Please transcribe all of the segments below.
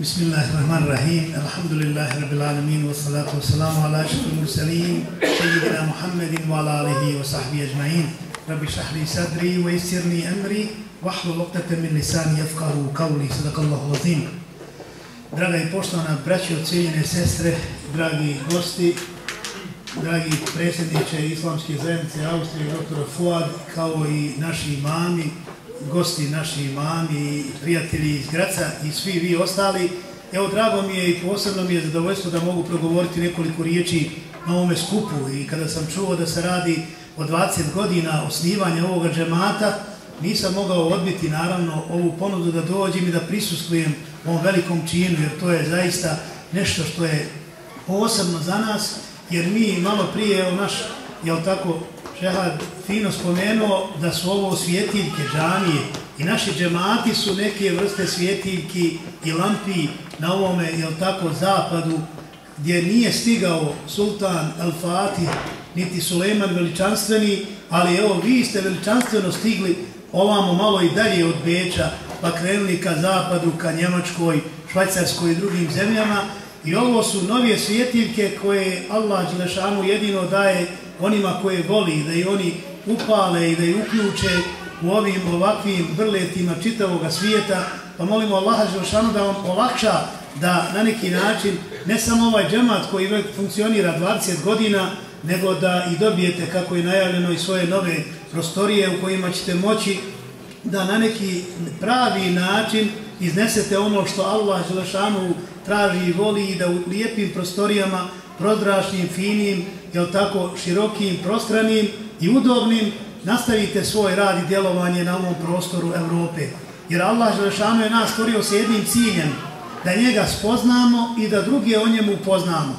بسم الله الرحمن الرحيم الحمد لله رب العالمين والصلاة والسلام على أشرف المرسلين سيدنا محمد وعلى آله وصحبه أجمعين رب اشرح لي صدري ويسر لي أمري واحلل عقدة من لساني يفقهوا قولي صدق الله العظيم Draga i poštovana braćo, cijeljene sestre, dragi gosti, dragi predsjedniče Islamske zajednice Austrije, dr. Fuad, kao i naši imami, gosti naši imami, prijatelji iz Graca i svi vi ostali. Evo, drago mi je i posebno mi je zadovoljstvo da mogu progovoriti nekoliko riječi na ovome skupu i kada sam čuo da se radi o 20 godina osnivanja ovoga džemata, nisam mogao odbiti naravno ovu ponudu da dođem i da prisustvujem ovom velikom činu, jer to je zaista nešto što je posebno za nas, jer mi malo prije, evo naš, jel tako, Šehad fino spomenuo da su ovo svjetiljke džanije i naši džemati su neke vrste svjetiljki i lampi na ovome, jel tako, zapadu, gdje nije stigao sultan Al-Fatih, niti Suleman veličanstveni, ali evo, vi ste veličanstveno stigli ovamo malo i dalje od Beča, pa krenuli ka zapadu, ka Njemačkoj, Švajcarskoj i drugim zemljama. I ovo su novije svjetiljke koje Allah Đelešanu jedino daje onima koje voli, da i oni upale i da i uključe u ovim ovakvim brletima čitavog svijeta. Pa molimo Allaha Đelešanu da vam olakša da na neki način ne samo ovaj džemat koji funkcionira 20 godina, nego da i dobijete, kako je najavljeno, i svoje nove prostorije u kojima ćete moći da na neki pravi način iznesete ono što Allah Želešanu traži i voli i da u lijepim prostorijama, prodrašnim, finim, jel tako, širokim, prostranim i udobnim nastavite svoj rad i djelovanje na ovom prostoru Evrope. Jer Allah Želešanu je nas stvorio s jednim ciljem, da njega spoznamo i da druge o njemu upoznamo.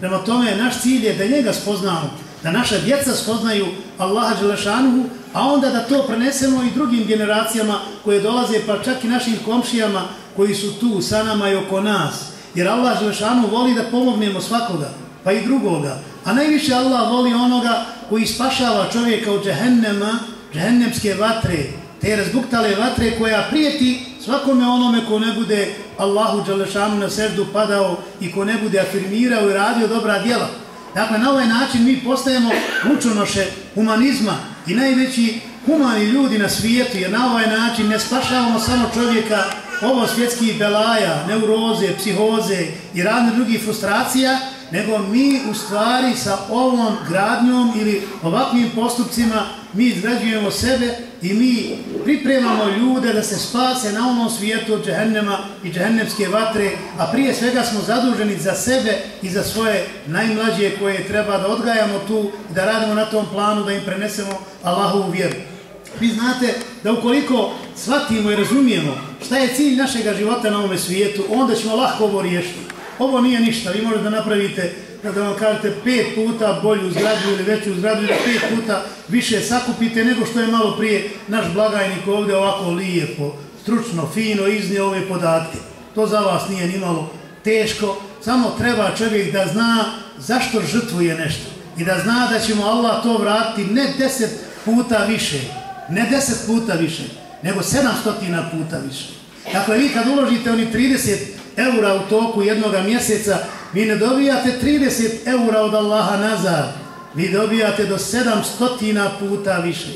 Prema tome, naš cilj je da njega spoznamo, da naša djeca spoznaju Allaha Đelešanuhu, a onda da to prenesemo i drugim generacijama koje dolaze, pa čak i našim komšijama koji su tu sa nama i oko nas. Jer Allah Želešanu voli da pomognemo svakoga, pa i drugoga. A najviše Allah voli onoga koji spašava čovjeka od džehennema, džehennemske vatre, te razbuktale vatre koja prijeti svakome onome ko ne bude Allahu Đalešanu na srdu padao i ko ne bude afirmirao i radio dobra djela. Dakle, na ovaj način mi postajemo učunoše humanizma i najveći humani ljudi na svijetu, jer na ovaj način ne spašavamo samo čovjeka ovo svjetskih belaja, neuroze, psihoze i radne drugih frustracija, nego mi u stvari sa ovom gradnjom ili ovakvim postupcima mi izgrađujemo sebe i mi pripremamo ljude da se spase na ovom svijetu od džehennema i džehennemske vatre, a prije svega smo zaduženi za sebe i za svoje najmlađe koje treba da odgajamo tu i da radimo na tom planu, da im prenesemo Allahovu vjeru. Vi znate da ukoliko shvatimo i razumijemo šta je cilj našeg života na ovom svijetu, onda ćemo lahko ovo riješiti. Ovo nije ništa, vi možete da napravite da vam kažete pet puta bolju zgradu ili veću zgradu ili pet puta više sakupite nego što je malo prije naš blagajnik ovdje ovako lijepo, stručno, fino iznio ove podatke. To za vas nije ni malo teško, samo treba čovjek da zna zašto žrtvuje nešto i da zna da ćemo Allah to vratiti ne deset puta više, ne deset puta više, nego sedamstotina puta više. Dakle, vi kad uložite oni 30 eura u toku jednoga mjeseca, vi ne dobijate 30 eura od Allaha nazad, vi dobijate do 700 puta više.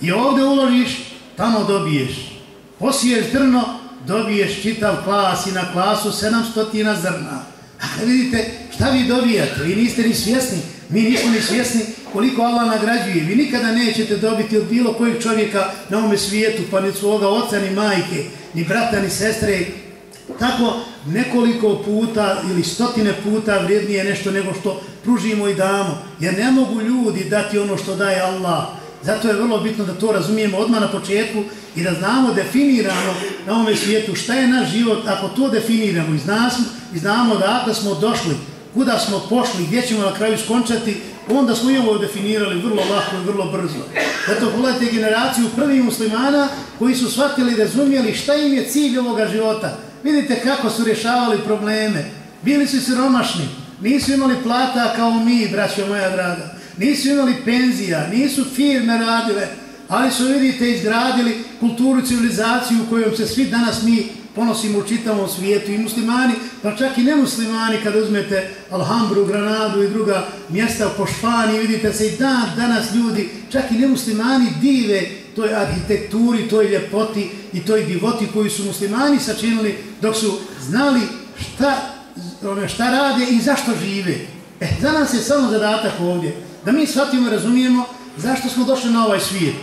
I ovdje uložiš, tamo dobiješ. Posiješ drno, dobiješ čitav klas i na klasu 700 zrna. Ali vidite, šta vi dobijate? Vi niste ni svjesni, mi nismo ni svjesni koliko Allah nagrađuje. Vi nikada nećete dobiti od bilo kojeg čovjeka na ovome svijetu, pa ni svoga oca, ni majke, ni brata, ni sestre, tako nekoliko puta ili stotine puta vrijednije nešto nego što pružimo i damo. Jer ne mogu ljudi dati ono što daje Allah. Zato je vrlo bitno da to razumijemo odmah na početku i da znamo definirano na ovome svijetu šta je naš život. Ako to definiramo i znamo, i znamo da ako smo došli, kuda smo pošli, gdje ćemo na kraju skončati, onda smo i ovo definirali vrlo lako i vrlo brzo. Zato pogledajte generaciju prvih muslimana koji su shvatili i razumijeli šta im je cilj ovoga života. Vidite kako su rješavali probleme. Bili su siromašni, nisu imali plata kao mi, braćo moja draga. Nisu imali penzija, nisu firme radile, ali su, vidite, izgradili kulturu, civilizaciju u kojoj se svi danas mi ponosimo u čitavom svijetu i muslimani, pa čak i nemuslimani kada uzmete Alhambru, Granadu i druga mjesta po Španiji, vidite se i dan, danas ljudi, čak i nemuslimani dive toj arhitekturi, toj ljepoti i toj divoti koju su muslimani sačinili dok su znali šta, ono, šta rade i zašto žive. E, za nas je samo zadatak ovdje, da mi shvatimo i razumijemo zašto smo došli na ovaj svijet.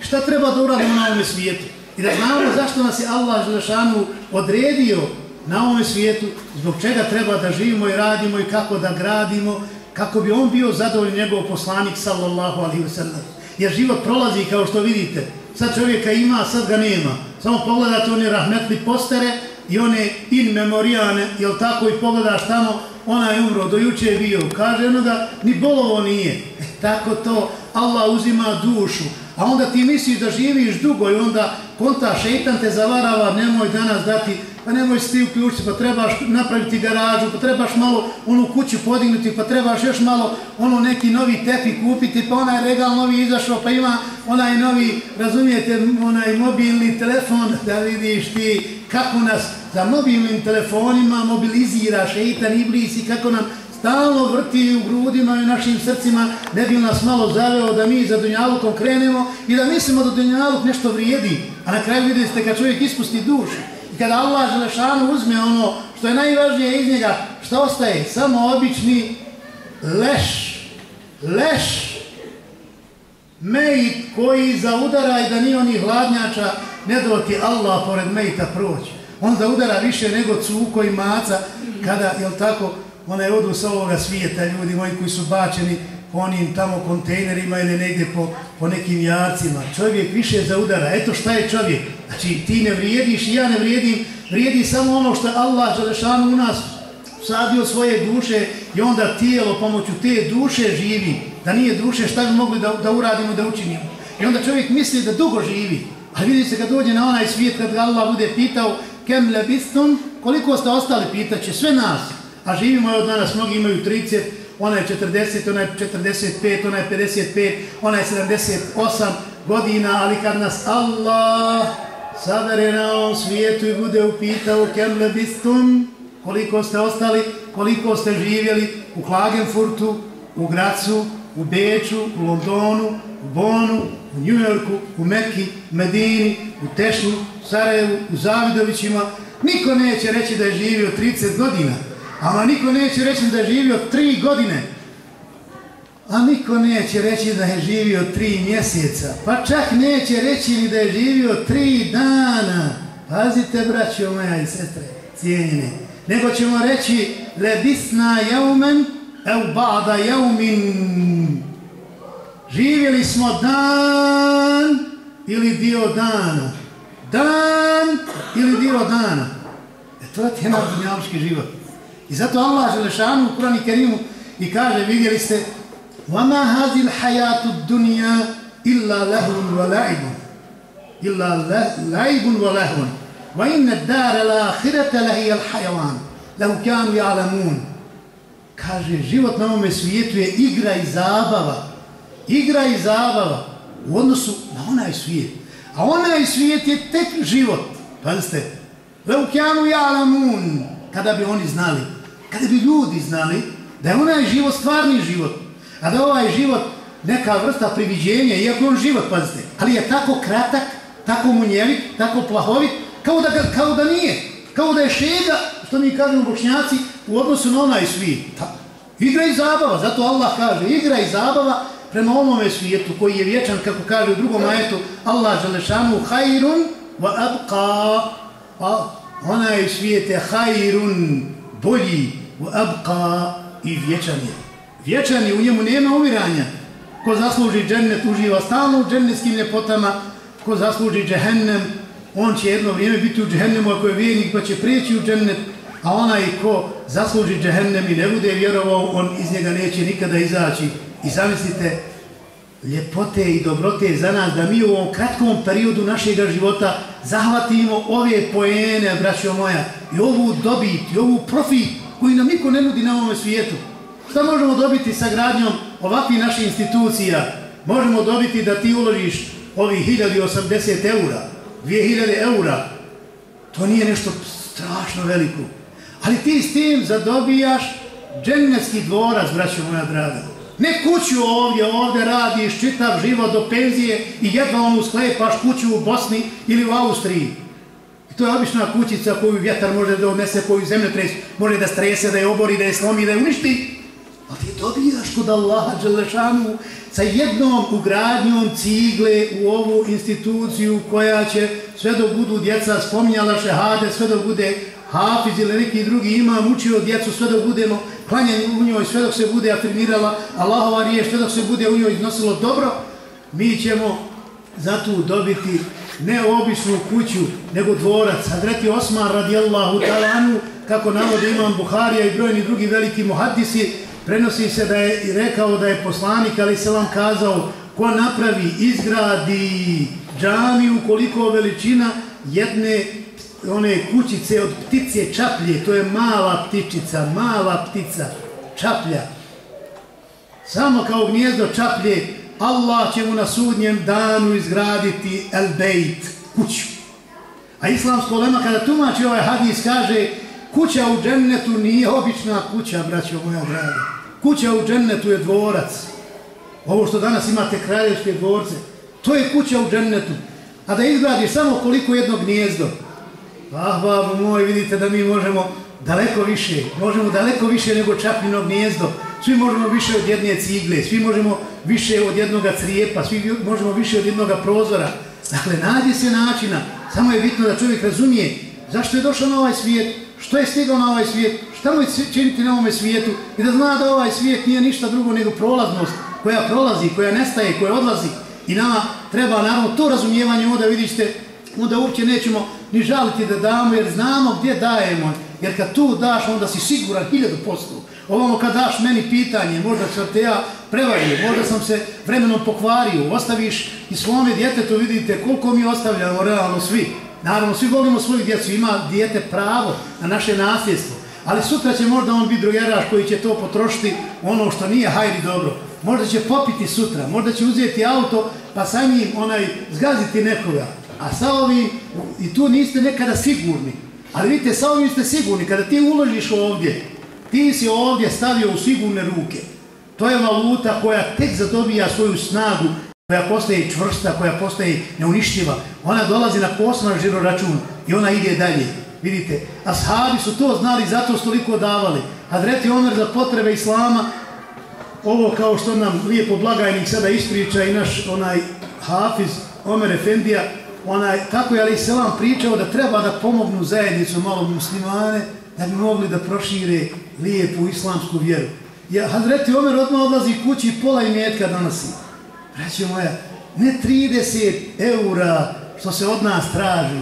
Šta treba da uradimo na ovom svijetu? I da znamo zašto nas je Allah Želešanu odredio na ovom svijetu, zbog čega treba da živimo i radimo i kako da gradimo, kako bi on bio zadovoljni njegov poslanik sallallahu alaihi wa sallam. Jer život prolazi kao što vidite. Sad čovjeka ima, sad ga nema. Samo pogledate one rahmetli postere i one in memorijane, jel tako i pogledaš tamo, ona je umro, do juče je bio. Kaže onoga, ni bolovo nije. E, tako to, Allah uzima dušu. A onda ti misliš da živiš dugo i onda konta šeitan te zavarava, nemoj danas dati, pa nemoj se ti uključiti, pa trebaš napraviti garažu, pa trebaš malo onu kuću podignuti, pa trebaš još malo ono neki novi tepi kupiti, pa onaj regal novi izašao, pa ima onaj novi, razumijete, onaj mobilni telefon, da vidiš ti kako nas za mobilnim telefonima mobilizira šeitan iblis i kako nam stalno vrti u grudima i našim srcima, ne bi nas malo zaveo da mi za Dunjalukom krenemo i da mislimo da Dunjaluk nešto vrijedi. A na kraju vidite kad čovjek ispusti dušu i kada Allah Želešanu uzme ono što je najvažnije iz njega, što ostaje? Samo obični leš, leš, mejit koji zaudara i da nije oni hladnjača, ne da ti Allah pored mejta proći. Onda udara više nego cuko i maca kada, jel tako, onaj odu sa ovoga svijeta, ljudi moji koji su bačeni po onim tamo kontejnerima ili negdje po, po nekim jarcima. Čovjek više za udara. Eto šta je čovjek? Znači ti ne vrijediš i ja ne vrijedim. Vrijedi samo ono što Allah Želešanu u nas sadio svoje duše i onda tijelo pomoću te duše živi. Da nije duše šta bi mogli da, da uradimo, da učinimo. I onda čovjek misli da dugo živi. A vidi se kad dođe na onaj svijet, kad ga Allah bude pitao kem lebistum, koliko ste ostali, pitaće sve nas. A živimo od danas, mnogi imaju 30, ona je 40, ona je 45, ona je 55, ona je 78 godina, ali kad nas Allah sabere na ovom svijetu i bude upitao kem lebistum, koliko ste ostali, koliko ste živjeli u Klagenfurtu, u Gracu, u Beču, u Londonu, u Bonu, u Njujorku, u Mekki, Medini, u Tešnu, Sarajevu, u Zavidovićima, niko neće reći da je živio 30 godina. Ama niko neće reći da je živio 3 godine. A niko neće reći da je živio 3 mjeseca. Pa čak neće reći ni da je živio 3 dana. Pazite, braćo moja i sestre, cijenjene. Nego ćemo reći lebisna jaumen ev bada jaumin Živjeli smo dan ili dio dana. Dan ili dio dana. E to je tema dunjavski život. I zato Allah Želešanu u Kurani Kerimu i kaže, vidjeli ste, وَمَا هَذِي الْحَيَاتُ الدُّنْيَا إِلَّا لَهُنْ وَلَعِبٌ إِلَّا لَعِبٌ وَلَهُنْ وَإِنَّ الدَّارَ الْآخِرَةَ لَهِيَ الْحَيَوَانِ لَهُ كَانُوا يَعْلَمُونَ Kaže, život na ovome svijetu je igra i zabava. igra i zabava u odnosu na onaj svijet. A onaj svijet je tek život. Pazite, Leukianu i Alamun, kada bi oni znali, kada bi ljudi znali da je onaj život stvarni život, a da ovaj život neka vrsta priviđenja, iako on život, pazite, ali je tako kratak, tako munjevit, tako plahovit, kao da, kao da nije, kao da je šega, što mi kažemo bošnjaci, u odnosu na onaj svijet. Igra i zabava, zato Allah kaže, igra i zabava, prema onome svijetu koji je vječan, kako kaže u drugom ajetu, Allah želešanu, hajrun wa abqa, a onaj svijet je hajrun, bolji, wa abqa i vječan je. Vječan je, u njemu nema umiranja. Ko zasluži džennet, uživa stalno u džennetskim ljepotama. Ko zasluži džehennem, on će jedno vrijeme biti u džehennemu ako je vijenik, pa će prijeći u džennet. A onaj ko zasluži džehennem i ne bude vjerovao, on iz njega neće nikada izaći. I zamislite, ljepote i dobrote za nas da mi u ovom kratkom periodu našeg života zahvatimo ove poene, braćo moja, i ovu dobit, i ovu profit, koji nam niko ne nudi na ovom svijetu. Šta možemo dobiti sa gradnjom ovakvih naših institucija? Možemo dobiti da ti uložiš ovih 1080 eura, 2000 eura To nije nešto strašno veliko. Ali ti s tim zadobijaš dženevski dvorac, braćo moja draga. Ne kuću ovdje, ovdje radiš čitav život do penzije i jedva onu sklepaš kuću u Bosni ili u Austriji. I to je obična kućica koju vjetar može da odnese, koju zemljotres može da strese, da je obori, da je slomi, da je uništi. A ti dobijaš kod Allaha Đelešanu sa jednom ugradnjom cigle u ovu instituciju koja će sve dok budu djeca spominjala šehade, sve dok bude hafiz ili neki drugi imam učio djecu, sve dok budemo klanjeni u njoj, sve dok se bude afirmirala Allahova riješ, sve dok se bude u njoj iznosilo dobro, mi ćemo za tu dobiti ne običnu kuću, nego dvorac. Hadreti Osman radijallahu talanu, kako navode imam Buharija i brojni drugi veliki muhaddisi, prenosi se da je rekao da je poslanik, ali se vam kazao, ko napravi, izgradi džamiju, koliko veličina jedne one kućice od ptice čaplje, to je mala ptičica, mala ptica, čaplja. Samo kao gnjezdo čaplje, Allah će mu na sudnjem danu izgraditi el bejt, kuću. A islamsko lema kada tumači ovaj hadis kaže kuća u džennetu nije obična kuća, braćo moja draga. Kuća u džennetu je dvorac. Ovo što danas imate kraljevske dvorce, to je kuća u džennetu. A da izgradiš samo koliko jedno gnjezdo, Ah, babo moj, vidite da mi možemo daleko više, možemo daleko više nego čapljino gnjezdo, svi možemo više od jedne cigle, svi možemo više od jednog crijepa, svi možemo više od jednog prozora. Dakle, nađe se načina, samo je bitno da čovjek razumije zašto je došao na ovaj svijet, što je stigao na ovaj svijet, šta mu je činiti na ovome svijetu i da zna da ovaj svijet nije ništa drugo nego prolaznost koja prolazi, koja nestaje, koja odlazi. I nama treba naravno to razumijevanje onda vidite, onda uopće nećemo ni žaliti da damo, jer znamo gdje dajemo. Jer kad tu daš, onda si siguran hiljadu postu. Ovamo kad daš meni pitanje, možda sam te ja prevario, možda sam se vremenom pokvario, ostaviš i svome djetetu, vidite koliko mi ostavljamo realno svi. Naravno, svi volimo svoju djecu, ima djete pravo na naše nasljedstvo. Ali sutra će možda on biti drugeraš koji će to potrošiti ono što nije hajdi dobro. Možda će popiti sutra, možda će uzeti auto pa sa njim onaj zgaziti nekoga. A sa i tu niste nekada sigurni, ali vidite, sa ovim ste sigurni, kada ti uložiš ovdje, ti si ovdje stavio u sigurne ruke. To je valuta koja tek zadobija svoju snagu, koja postaje čvrsta, koja postaje neuništiva. Ona dolazi na posman žiroračun i ona ide dalje. Vidite, ashabi su to znali, zato su toliko davali. Hadreti Omer za potrebe Islama, ovo kao što nam lijepo blagajnik sada ispriča i naš onaj hafiz Omer Efendija, onaj, tako je Ali Selam pričao da treba da pomognu zajednicu malo muslimane da bi mogli da prošire lijepu islamsku vjeru. Ja, Hazreti Omer odmah odlazi kući pola i metka donosi. Reći moja, ne 30 eura što se od nas traži.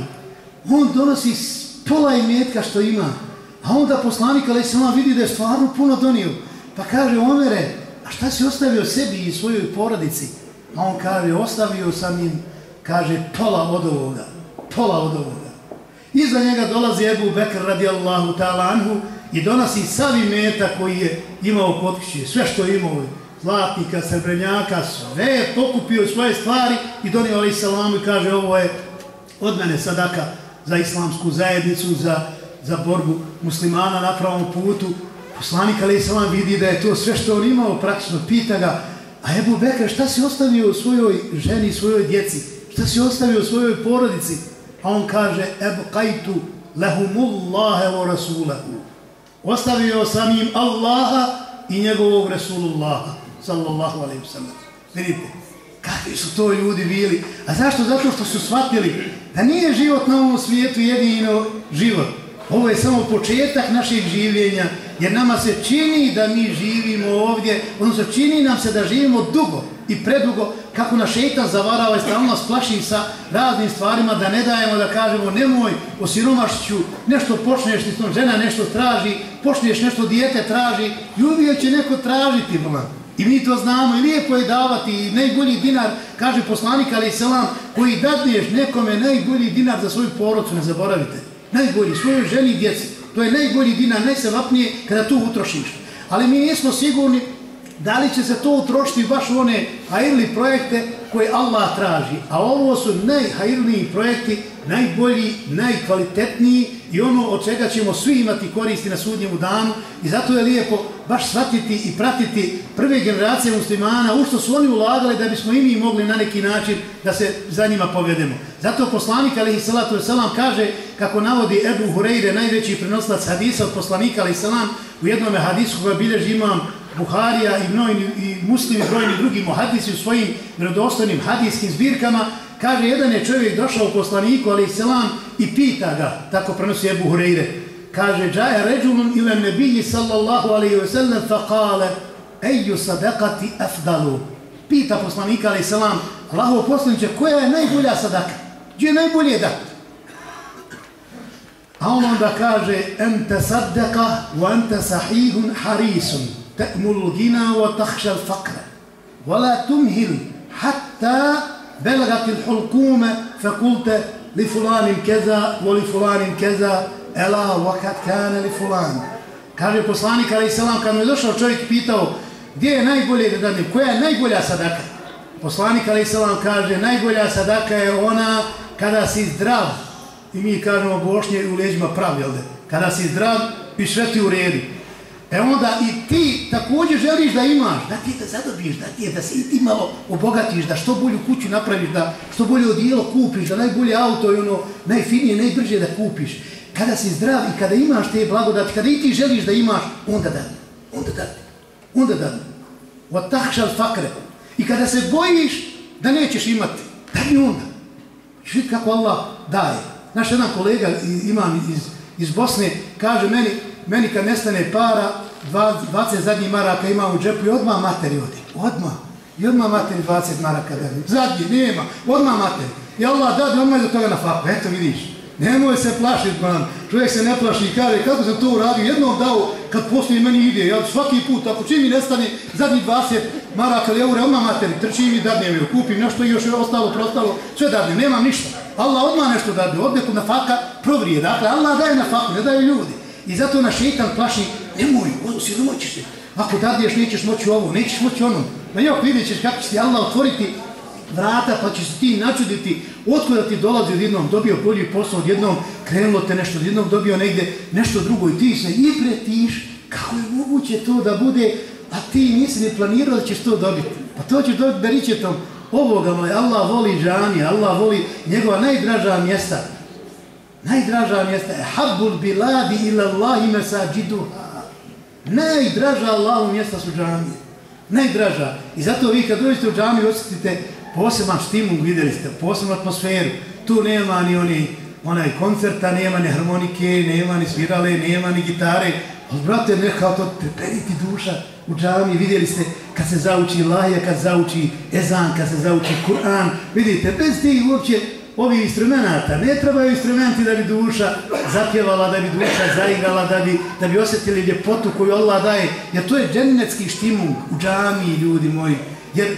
On donosi pola i metka što ima. A onda poslanik Ali Selam vidi da je stvarno puno donio. Pa kaže Omere, a šta si ostavio sebi i svojoj porodici? A on kaže, ostavio sam im kaže pola od ovoga, pola od ovoga. Iza njega dolazi Ebu Bekr radijallahu ta'ala anhu i donosi savi meta koji je imao kod kuće, sve što je imao, zlatnika, srebrenjaka, sve je pokupio svoje stvari i donio ali salamu i kaže ovo je od mene sadaka za islamsku zajednicu, za, za borbu muslimana na pravom putu. Poslanik ali salam vidi da je to sve što on imao praktično, pita ga, a Ebu Bekr šta si ostavio svojoj ženi, svojoj djeci? Šta si ostavio svojoj porodici? A on kaže, ebqajtu kajtu lehumullahe o rasulahu. Ostavio sam im Allaha i njegovog Rasulullaha, sallallahu alaihi sallam. Vidite, kakvi su to ljudi bili. A zašto? Zato što su shvatili da nije život na ovom svijetu jedino život. Ovo je samo početak našeg življenja, jer nama se čini da mi živimo ovdje, odnosno čini nam se da živimo dugo i predugo, kako na šeitan zavarava ovaj i stalno nas plaši sa raznim stvarima, da ne dajemo da kažemo nemoj o siromašću, nešto počneš, nisam, žena nešto traži, počneš nešto dijete traži i uvijek će neko tražiti. Blan. I mi to znamo i lijepo je davati i najbolji dinar, kaže poslanik Ali Selam, koji dadneš nekome najbolji dinar za svoju porodcu, ne zaboravite. Najbolji, svojoj ženi i djeci. To je najbolji dinar, najsevapnije kada tu utrošiš. Ali mi nismo sigurni da li će se to utrošiti baš u one ajli projekte koje Allah traži. A ovo su najhajrniji projekti, najbolji, najkvalitetniji i ono od čega ćemo svi imati koristi na sudnjemu danu. I zato je lijepo baš shvatiti i pratiti prve generacije muslimana, u što su oni ulagali da bismo i mi mogli na neki način da se za njima povedemo. Zato poslanik alaihi salatu wasalam kaže, kako navodi Ebu Hureyre, najveći prenoslac hadisa od poslanika alaihi salam, u jednom hadisu koja bilježi imam Buharija i, mnojni, i muslimi brojni drugi muhadisi u svojim vjerodostojnim hadijskim zbirkama, kaže, jedan je čovjek došao u poslaniku, alaihi selam, i pita ga, tako prenosi Ebu Hureyre, kaže, džaja ređulun ila nebiji sallallahu alaihi wa sallam, fa kale, eju sadakati afdalu. Pita poslanika, ali selam, Allaho poslaniče, koja je najbolja sadaka? Gdje je najbolje da? A on onda kaže, ente sadaka, wa ente sahihun harisun. تأمل الغنى وتخشى الفقر ولا تمهل حتى بلغت الحلقومة فقلت لفلان كذا ولفلان كذا Ela vakat kane li fulan. Kaže poslanik ali selam kad mu je došao čovjek pitao gdje je najbolje da dani, koja je najbolja sadaka? Poslanik ali selam kaže najbolja sadaka je ona kada si zdrav. I mi kažemo bošnje u leđima prav, jel Kada si zdrav i sve ti u redu. E onda i ti također želiš da imaš, da ti da zadobiješ, da ti je, da se i ti malo obogatiš, da što bolju kuću napraviš, da što bolje odijelo kupiš, da najbolje auto i ono najfinije, najbrže da kupiš. Kada si zdrav i kada imaš te blagodati, kada i ti želiš da imaš, onda da, onda da, onda da. Wa tahšal fakre. I kada se bojiš da nećeš imati, dadne onda. Vidi kako Allah daje. Naš jedan kolega, imam iz, iz Bosne, kaže meni, meni kad nestane para, 20 zadnjih maraka ima u džepu i odmah materi odi. Odmah. I odmah materi 20 maraka dadne. Zadnji, nema. Odmah materi. I Allah dadne odmah je do toga na faku. Eto vidiš. Nemoj se plašiti, man. Čovjek se ne plaši i kaže, kako sam to uradio? Jednom dao, kad poslije meni ide, ja svaki put, ako čim mi nestane zadnji 20 maraka ili eura, odmah materi, trčim i dadnem ju, kupim nešto i još je ostalo, prostalo, sve dadnem, nemam ništa. Allah odmah nešto dadne, odneku na faka provrije. Dakle, Allah daje na faku, ne daje ljudi. I zato na šeitan plaši, nemoj, ono si domoći se. Ako dadiješ, nećeš moći ovo, nećeš moći ono. Ma jok vidjet ćeš kako će ti Allah otvoriti vrata, pa će se ti načuditi otkuda ti dolazi odjednom, dobio bolji posao odjednom, krenulo te nešto odjednom, dobio negde nešto drugo i ti se i pretiš, kako je moguće to da bude, a ti nisi ne planirao da ćeš to dobiti. Pa to ćeš dobiti beričetom ovoga moj, Allah voli džanije, Allah voli njegova najdraža mjesta, Najdraža mjesta je habbul biladi ila Allahi mesađiduha. Najdraža Allahu mjesta su džamije. Najdraža. I zato vi kad dođete u džamiju osjetite poseban štimung, vidjeli ste, posebnu atmosferu. Tu nema ni oni, onaj koncerta, nema ni harmonike, nema ni svirale, nema ni gitare. Ali, brate, nekao to preperiti duša u džami, Vidjeli ste kad se zauči lahja, kad zauči ezan, kad se zauči Kur'an. Vidite, bez tih uopće ovih instrumenta. Ne trebaju instrumenti da bi duša zapjevala, da bi duša zaigrala, da bi, da bi osjetili ljepotu koju Allah daje. Jer to je džennetski štimung u džami, ljudi moji. Jer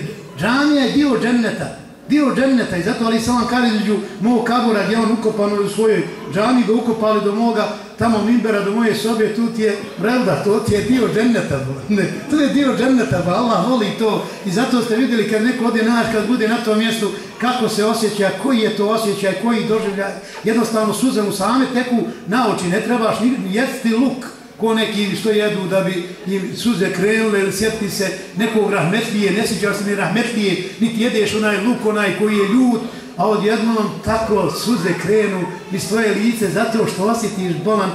džamija je dio dženneta. Dio dženneta. I zato Ali Salam kaže između mog kabura gdje on ukopan u svojoj džami, ga ukopali do moga tamo mimbera do moje sobe, tu ti je pravda, to ti je dio dženneta. Ne, to je dio dženneta, ba Allah voli to. I zato ste vidjeli kad neko ode naš, kad bude na tom mjestu, kako se osjeća, koji je to osjećaj, koji doživlja. Jednostavno suze mu same teku na oči, ne trebaš ni jesti luk ko neki što jedu da bi im suze krenule ili sjeti se nekog rahmetlije, ne sjećaš se ni rahmetlije, niti jedeš onaj luk, onaj koji je ljud, a odjednom tako suze krenu iz tvoje lice zato što osjetiš bolan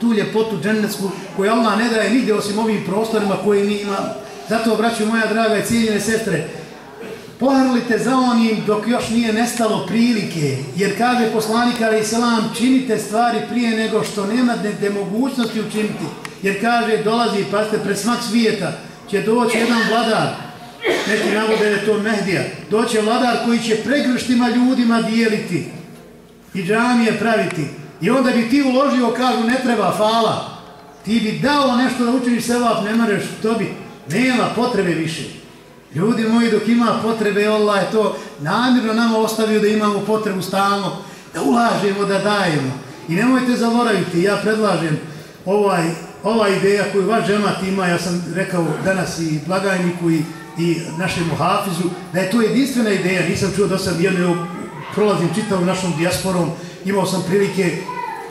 tu ljepotu džennetsku koju Allah ne daje nigdje osim ovim prostorima koje mi imamo. Zato, braću moja draga i cijeljene sestre, pohrlite za onim dok još nije nestalo prilike, jer kaže poslanik Ali Selam, činite stvari prije nego što nemate mogućnosti učiniti. Jer kaže, dolazi, pa pred smak svijeta, će doći jedan vladar, neki navode je to Mehdija, doće vladar koji će pregrštima ljudima dijeliti i džamije praviti. I onda bi ti uložio, kažu, ne treba, fala. Ti bi dao nešto da učiniš sevap, ne mareš bi, Nema potrebe više. Ljudi moji, dok ima potrebe, Allah je to namirno nama ostavio da imamo potrebu stalno, da ulažemo, da dajemo. I nemojte zaboraviti, ja predlažem ovaj, ova ideja koju vaš džemat ima, ja sam rekao danas i blagajniku i i našem Hafizu, da je to jedinstvena ideja. Nisam čuo da sam jedno prolazim čitavom našom dijasporom, imao sam prilike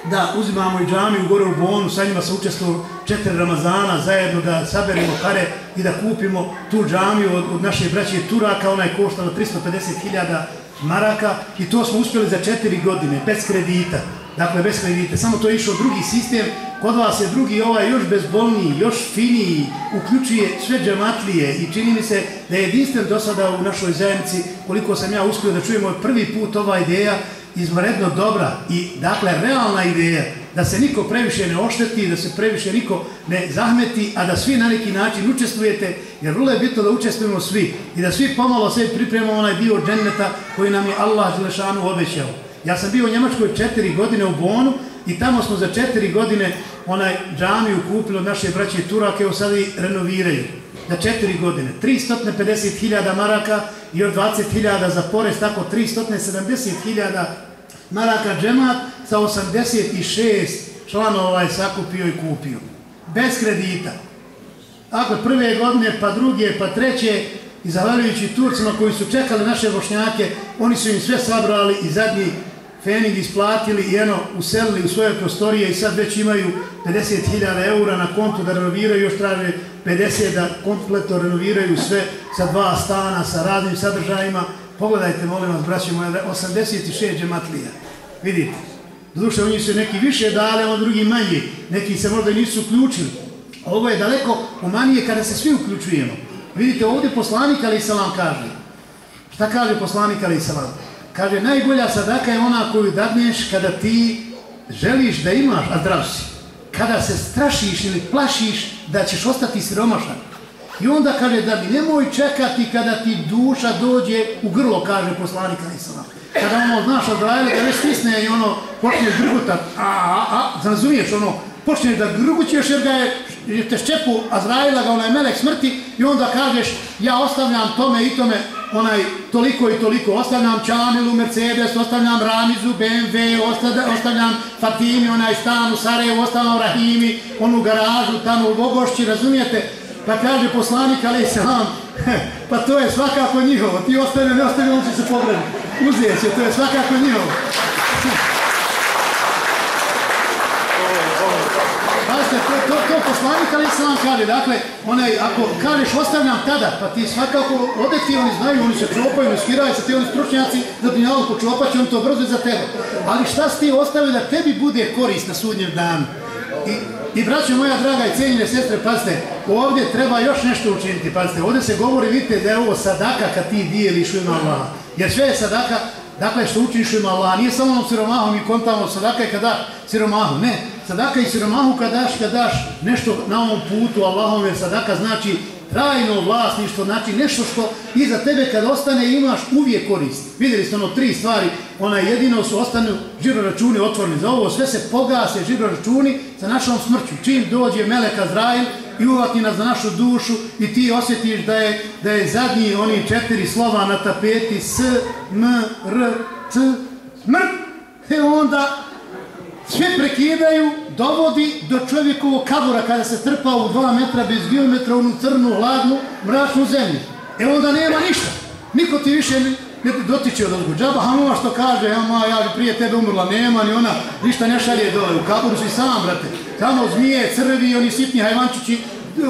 da uzimamo i džamiju gore u Bonu, sa njima se učestvo četiri Ramazana zajedno da saberemo pare i da kupimo tu džamiju od, od naše braće Turaka, ona je koštala 350.000 maraka i to smo uspjeli za četiri godine, bez kredita. Dakle, bez kredita. Samo to je išao drugi sistem, kod vas je drugi ovaj još bezbolniji, još finiji, uključuje sve džematlije i čini mi se da je jedinstven do sada u našoj zajednici, koliko sam ja uspio da čujemo prvi put ova ideja, izvredno dobra i dakle realna ideja da se niko previše ne ošteti, da se previše niko ne zahmeti, a da svi na neki način učestvujete, jer vrlo je bitno da učestvujemo svi i da svi pomalo sve pripremamo onaj dio dženneta koji nam je Allah Želešanu obećao. Ja sam bio u Njemačkoj četiri godine u Bonu i tamo smo za četiri godine onaj džamiju kupili od naše braće Turake, evo sad i renoviraju na četiri godine. 350.000 maraka i od 20.000 za porez, tako 370.000 maraka džemat sa 86 članova je sakupio i kupio. Bez kredita. Ako prve godine, pa druge, pa treće, i zahvaljujući Turcima koji su čekali naše bošnjake, oni su im sve sabrali i zadnji fening isplatili i eno uselili u svoje prostorije i sad već imaju 50.000 eura na kontu da renoviraju, još traže 50 da kompletno renoviraju sve sa dva stana, sa raznim sadržajima. Pogledajte, molim vas, braći moja, 86 džematlija. Vidite, duše oni su neki više dali, a drugi manje. Neki se možda nisu uključili. Ovo je daleko umanije kada se svi uključujemo. Vidite, ovdje poslanik Ali Salam kaže. Šta kaže poslanik Ali Salam? Kaže, najbolja sadaka je ona koju dadneš kada ti želiš da imaš, a zdrav si. Kada se strašiš ili plašiš da ćeš ostati siromašan. I onda kaže da mi nemoj čekati kada ti duša dođe u grlo, kaže poslanik Ali Kada ono, znaš, Azraele, da već stisne i ono, počne grgutat, a, a, a, razumiješ, ono, počne da grgućeš jer ga je, je te ščepu Azraela, ga onaj melek smrti i onda kažeš, ja ostavljam tome i tome, onaj toliko i toliko, ostavljam Čamilu, Mercedes, ostavljam Ramizu, BMW, ostavljam Fatimi, onaj stan u Sarajevu, ostavljam Rahimi, onu garažu tamo u Bogošći, razumijete? Pa kaže poslanik, ali sam, pa to je svakako njihovo, ti ostavljam, ne ostavljam, on će se pogledati, uzije će, to je svakako njihovo. Pazite, to, to, to poslanik, ali sam vam kaže, dakle, onaj, ako kažeš ostavljam tada, pa ti svakako odeti, oni znaju, oni se čopaju, ne skiraju se, ti oni stručnjaci, za dunjalu počopat će, on to brzo za tebe. Ali šta si ti ostavio da tebi bude korist na sudnjem danu? I, I braćo moja draga i cijeljine sestre, pazite, ovdje treba još nešto učiniti, pazite, ovdje se govori, vidite, da je ovo sadaka kad ti dijeliš u ima Allaha. Jer sve je sadaka, dakle, što učiniš u ima Allaha, nije samo onom siromahom, mi kontamo sadaka je kada siromahu, ne, sadaka i siromahu kad daš, kad daš nešto na ovom putu. Allahove sadaka znači trajno vlasništvo, znači nešto što iza tebe kad ostane imaš uvijek korist. Vidjeli ste ono tri stvari, ona jedino su ostanu žiroračuni otvorni za ovo, sve se pogase žiroračuni sa našom smrću. Čim dođe Meleka Zrail i uvati nas za našu dušu i ti osjetiš da je, da je zadnji oni četiri slova na tapeti S, M, R, C, smrt, e onda sve prekidaju, dovodi do čovjekovog kabura kada se trpa u dva metra bez geometra u crnu, hladnu, mračnu zemlju. E onda nema ništa. Niko ti više ne, ne dotiče od odgu. Džaba Hamova ono što kaže, ja, ma, ja prije tebe umrla, nema ni ona, ništa ne šalje dole. U kaburu si sam, brate. Tamo zmije, crvi, oni sitni hajvančići,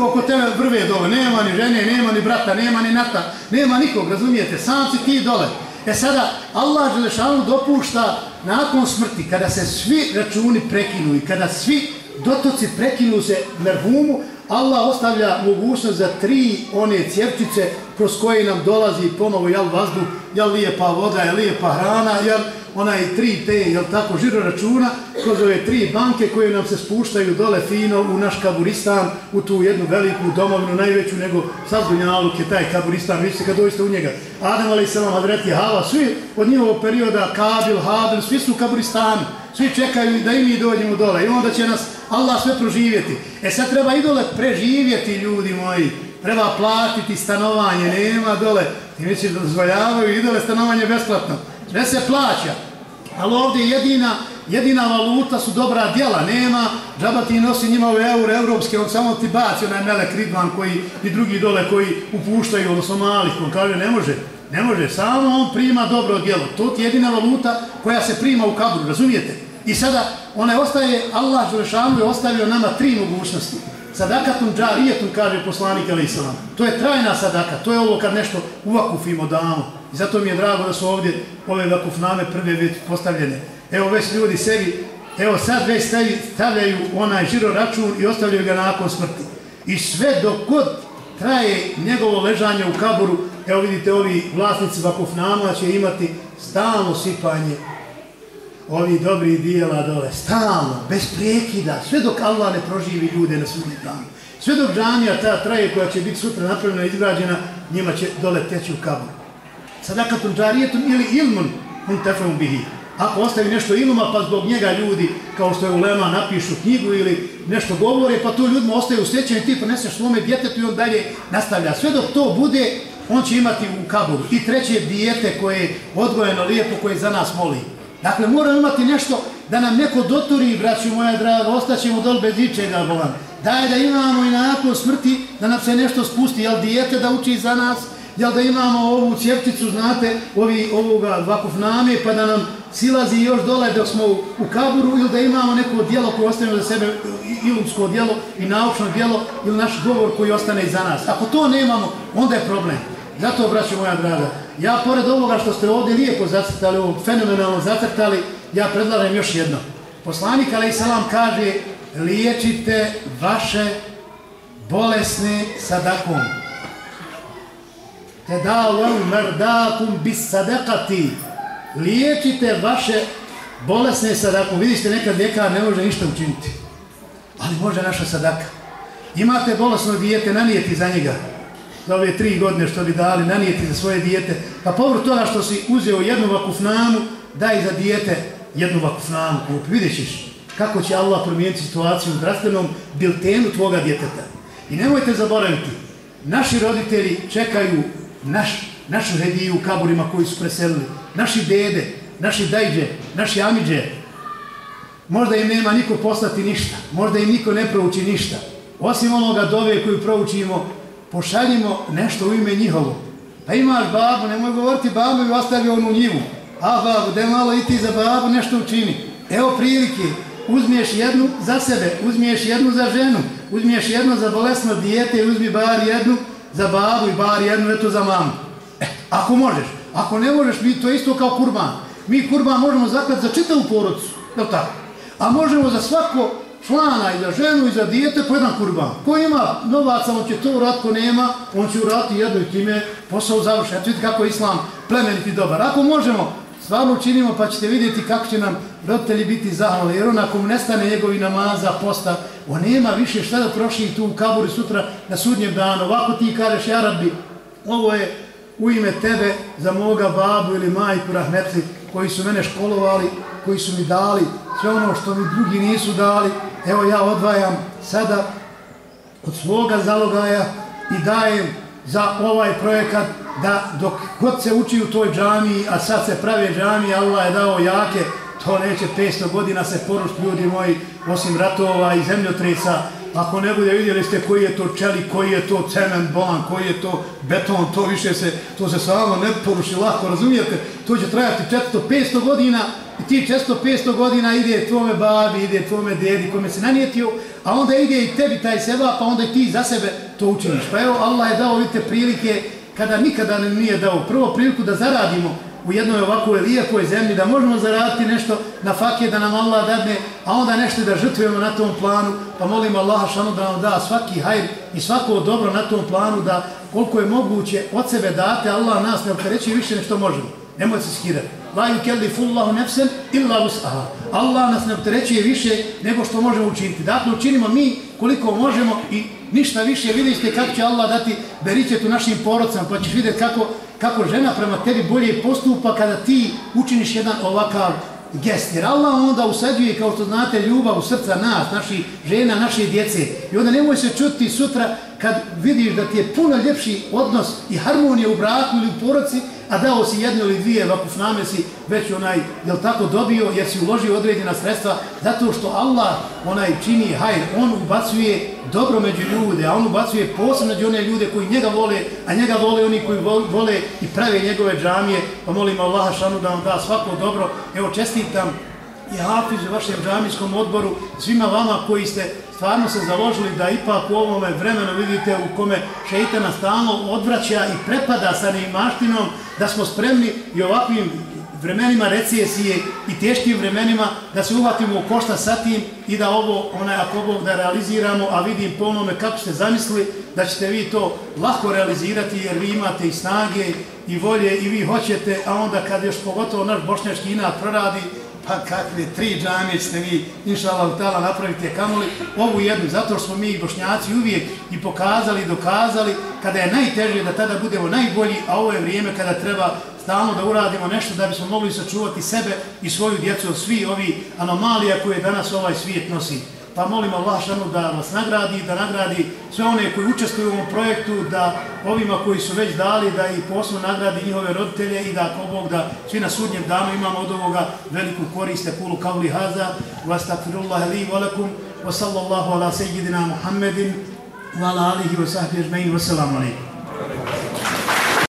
oko tebe vrve dole. Nema ni žene, nema ni brata, nema ni nata, nema nikog, razumijete? Sam si ti dole. E sada, Allah Želešanu dopušta nakon smrti, kada se svi računi prekinu i kada svi dotoci prekinu se merhumu, Allah ostavlja mogućnost za tri one cjepčice kroz koje nam dolazi ponovo jel vazduh, jel lijepa voda, jel lijepa hrana, jel onaj tri te, jel tako, žiro računa, kroz ove tri banke koje nam se spuštaju dole fino u naš kaburistan, u tu jednu veliku domovinu, najveću nego Sazgunjaluk je taj kaburistan, vidite kad dođete u njega. Adam ali se vam Hadreti Hava, svi od njihovog perioda, Kabil, Habil, svi su u kaburistanu, svi čekaju da i mi dođemo dole i onda će nas Allah sve proživjeti. E sad treba i dole preživjeti, ljudi moji, treba platiti stanovanje, nema dole, Ti mi dozvoljavaju i dole stanovanje besplatno. Ne se plaća, ali ovdje jedina, jedina valuta su dobra djela, nema, džaba ti nosi njima u euro, evropske, on samo ti baci onaj melek Ridvan koji, i drugi dole koji upuštaju, odnosno malih, on kaže, ne može, ne može, samo on prima dobro djelo, to ti jedina valuta koja se prima u kaburu, razumijete? I sada, ona ostaje, Allah Želešanu je ostavio nama tri mogućnosti. Sadakatum džarijetum, kaže poslanik Ali Isalam. To je trajna sadaka, to je ovo kad nešto uvakufimo damo. I zato mi je drago da su ovdje ove vakufname prve već postavljene. Evo već ljudi sebi, evo sad već stavljaju onaj žiro račun i ostavljaju ga nakon smrti. I sve dok god traje njegovo ležanje u kaburu, evo vidite ovi vlasnici vakufnama će imati stalno sipanje ovi dobri dijela dole, stalno, bez prekida, sve dok Allah ne proživi ljude na sudnji dan. Sve dok džanija ta traje koja će biti sutra napravljena i izgrađena, njima će dole teći u kabur. Sadakatum džarijetum ili ilmun un tefum bihi. Ako ostavi nešto iluma, pa zbog njega ljudi, kao što je u Lema, napišu knjigu ili nešto govore, pa to ljudima ostaje u sjećanju, ti poneseš svome djetetu i on dalje nastavlja. Sve dok to bude, on će imati u kaburu. I treće dijete koje je odgojeno lijepo, koje za nas moli. Dakle, moramo imati nešto da nam neko doturi, braću moja draga, ostaćemo dol bez ičega, bolam. Daj da imamo i nakon smrti, da nam se nešto spusti, jel dijete da uči za nas, jel da imamo ovu cjepticu, znate, ovi, ovoga vakufname, pa da nam silazi još dole dok smo u, kaburu, ili da imamo neko dijelo koje ostavimo za sebe, ilumsko dijelo i naučno dijelo, ili naš govor koji ostane i za nas. Ako to nemamo, onda je problem. Zato, braću moja draga, ja pored ovoga što ste ovdje lijepo zacrtali, ovo fenomenalno zacrtali, ja predlažem još jedno. Poslanik Ali Salam kaže, liječite vaše bolesne sadakom. Te da lom bis sadakati. Liječite vaše bolesne sadakom. Vidite, nekad ljekar ne može ništa učiniti. Ali može naša sadaka. Imate bolesno dijete, nanijeti za njega za ove tri godine što bi dali nanijeti za svoje dijete, pa povrt toga što si uzeo jednu vakufnamu, daj za dijete jednu vakufnamu kupi. Vidjet ćeš kako će Allah promijeniti situaciju u zdravstvenom biltenu tvoga djeteta. I nemojte zaboraviti, naši roditelji čekaju naš, našu rediju u kaburima koji su preselili. Naši dede, naši dajđe, naši amidže, Možda im nema niko poslati ništa, možda im niko ne prouči ništa. Osim onoga dove koju proučimo pošaljimo nešto u ime njihovo. Pa imaš babu, nemoj govoriti babu i ostavi onu njivu. A babu, da malo i ti za babu nešto učini. Evo prilike, uzmiješ jednu za sebe, uzmiješ jednu za ženu, uzmiješ jednu za bolesno dijete i uzmi bar jednu za babu i bar jednu eto za mamu. E, ako možeš, ako ne možeš, mi to isto kao kurban. Mi kurban možemo zaklati za čitavu porodcu, je tako? A možemo za svako člana i za ženu i za dijete po jedan kurban. Ko ima novaca, on će to urat, ko nema, on će urati jedno i time posao završati. Vidite kako je islam plemeniti dobar. Ako možemo, stvarno učinimo pa ćete vidjeti kako će nam roditelji biti zahvali. Jer on ako mu nestane njegovi namaza, posta, on nema više šta da troši tu u kaburi sutra na sudnjem danu. Ovako ti kažeš, ja rabbi, ovo je u ime tebe za moga babu ili majku rahmetli koji su mene školovali, koji su mi dali sve ono što mi drugi nisu dali, evo ja odvajam sada od svoga zalogaja i dajem za ovaj projekat da dok god se uči u toj džamiji, a sad se prave džamije, Allah je dao jake, to neće 500 godina se porušti ljudi moji, osim ratova i zemljotresa, ako ne bude vidjeli ste koji je to čeli, koji je to cement, bolan, koji je to beton, to više se, to se samo ne poruši lako, razumijete? To će trajati 400-500 godina, ti često 500 godina ide tvome babi, ide tvome dedi kome se nanijetio, a onda ide i tebi taj seba, pa onda i ti za sebe to učiniš. Pa evo, Allah je dao, vidite, prilike kada nikada nam nije dao prvo priliku da zaradimo u jednoj ovakvoj lijepoj zemlji, da možemo zaraditi nešto na fakije da nam Allah dadne, a onda nešto da žrtvujemo na tom planu, pa molimo Allaha šanu da nam da svaki hajr i svako dobro na tom planu, da koliko je moguće od sebe date, Allah nas ne optereći više nešto možemo. Nemoj se skidati la yukellifu Allahu nafsan illa wus'aha. Allah nas ne opterećuje više nego što možemo učiniti. Dakle, učinimo mi koliko možemo i ništa više. Vidite kako će Allah dati beričet u našim porodcama, pa ćeš vidjeti kako, kako žena prema tebi bolje postupa kada ti učiniš jedan ovakav gest. Jer Allah onda usađuje, kao što znate, ljubav u srca nas, naši žena, naše djece. I onda nemoj se čuti sutra kad vidiš da ti je puno ljepši odnos i harmonija u braku ili u porodci, a dao si jednu ili dvije vakuf namesi, već onaj, jel tako, dobio, jer si uložio određena sredstva, zato što Allah onaj čini hajr, on ubacuje dobro među ljude, a on ubacuje posebno među one ljude koji njega vole, a njega vole oni koji vole i prave njegove džamije, pa molim Allaha šanu da vam da svako dobro. Evo čestitam i Hafizu, vašem džamijskom odboru, svima vama koji ste stvarno se založili da ipak u ovome vremenu vidite u kome šeitana stalno odvraća i prepada sa neimaštinom, da smo spremni i ovakvim vremenima recesije i teškim vremenima da se uvatimo u košta sa tim i da ovo, onaj, ako Bog da realiziramo, a vidim po onome kako ste zamislili, da ćete vi to lako realizirati jer vi imate i snage i volje i vi hoćete, a onda kad još pogotovo naš bošnjački inat proradi, pa kakve tri džamije ćete vi, inša Allah, tala napravite kamoli, ovu jednu, zato smo mi bošnjaci uvijek i pokazali, i dokazali, kada je najteže da tada budemo najbolji, a ovo je vrijeme kada treba stalno da uradimo nešto da bismo mogli sačuvati sebe i svoju djecu od svi ovi anomalija koje danas ovaj svijet nosi pa molim Allah šanu da vas nagradi, da nagradi sve one koji učestvuju u ovom projektu, da ovima koji su već dali, da i posebno nagradi njihove roditelje i da ako Bog da svi na sudnjem danu imamo od ovoga veliku koriste kulu kavli haza, vas takfirullah li volakum, wa sallallahu ala sejidina Muhammedin, wa ala alihi wa sahbihi ajma'in, wa salamu alaikum.